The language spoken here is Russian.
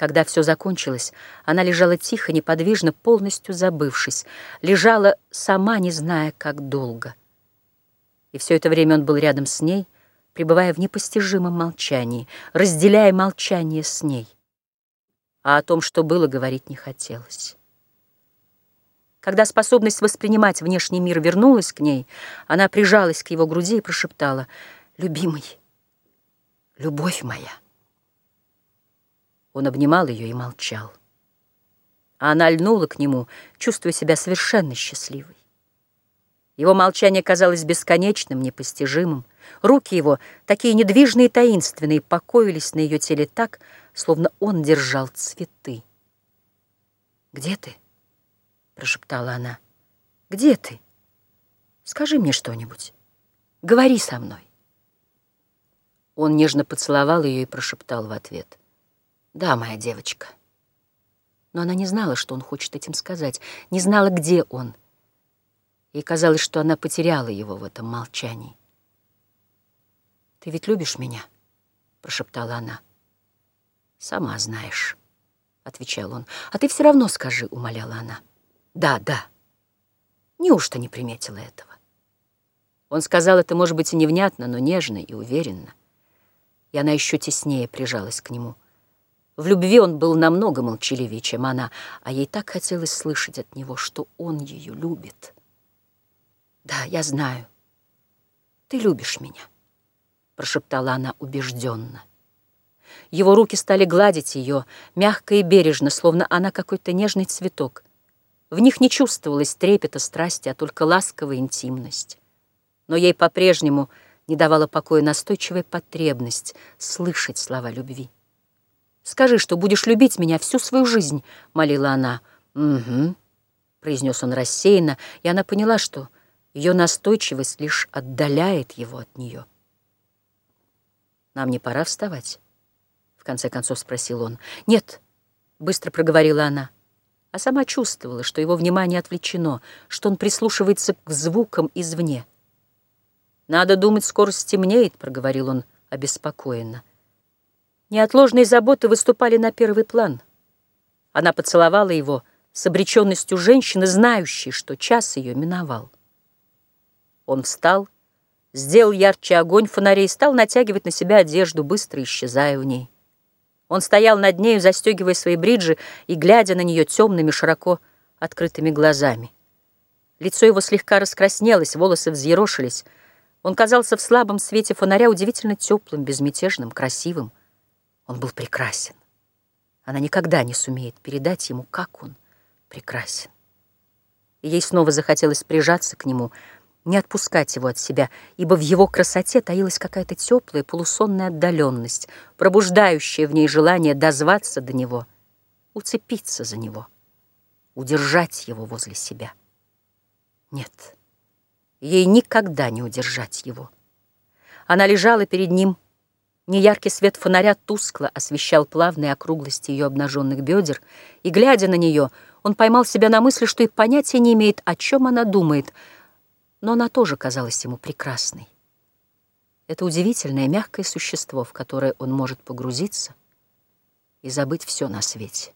Когда все закончилось, она лежала тихо, неподвижно, полностью забывшись, лежала сама, не зная, как долго. И все это время он был рядом с ней, пребывая в непостижимом молчании, разделяя молчание с ней. А о том, что было, говорить не хотелось. Когда способность воспринимать внешний мир вернулась к ней, она прижалась к его груди и прошептала «Любимый, любовь моя». Он обнимал ее и молчал. А она льнула к нему, чувствуя себя совершенно счастливой. Его молчание казалось бесконечным, непостижимым. Руки его, такие недвижные и таинственные, покоились на ее теле так, словно он держал цветы. «Где ты?» — прошептала она. «Где ты? Скажи мне что-нибудь. Говори со мной». Он нежно поцеловал ее и прошептал в ответ. Да, моя девочка. Но она не знала, что он хочет этим сказать, не знала, где он. Ей казалось, что она потеряла его в этом молчании. «Ты ведь любишь меня?» — прошептала она. «Сама знаешь», — отвечал он. «А ты все равно скажи», — умоляла она. «Да, да». Неужто не приметила этого? Он сказал это, может быть, и невнятно, но нежно и уверенно. И она еще теснее прижалась к нему — в любви он был намного молчаливее, чем она, а ей так хотелось слышать от него, что он ее любит. «Да, я знаю. Ты любишь меня», — прошептала она убежденно. Его руки стали гладить ее, мягко и бережно, словно она какой-то нежный цветок. В них не чувствовалось трепета страсти, а только ласковая интимность. Но ей по-прежнему не давала покоя настойчивая потребность слышать слова любви. Скажи, что будешь любить меня всю свою жизнь, — молила она. Угу, — произнес он рассеянно, и она поняла, что ее настойчивость лишь отдаляет его от нее. «Нам не пора вставать?» — в конце концов спросил он. «Нет», — быстро проговорила она, а сама чувствовала, что его внимание отвлечено, что он прислушивается к звукам извне. «Надо думать, скоро стемнеет», — проговорил он обеспокоенно. Неотложные заботы выступали на первый план. Она поцеловала его с обреченностью женщины, знающей, что час ее миновал. Он встал, сделал ярче огонь фонарей, стал натягивать на себя одежду, быстро исчезая в ней. Он стоял над нею, застегивая свои бриджи и глядя на нее темными, широко открытыми глазами. Лицо его слегка раскраснелось, волосы взъерошились. Он казался в слабом свете фонаря удивительно теплым, безмятежным, красивым. Он был прекрасен. Она никогда не сумеет передать ему, как он прекрасен. И ей снова захотелось прижаться к нему, не отпускать его от себя, ибо в его красоте таилась какая-то теплая полусонная отдаленность, пробуждающая в ней желание дозваться до него, уцепиться за него, удержать его возле себя. Нет, ей никогда не удержать его. Она лежала перед ним, Неяркий свет фонаря тускло освещал плавные округлости ее обнаженных бедер, и, глядя на нее, он поймал себя на мысли, что и понятия не имеет, о чем она думает, но она тоже казалась ему прекрасной. Это удивительное мягкое существо, в которое он может погрузиться и забыть все на свете.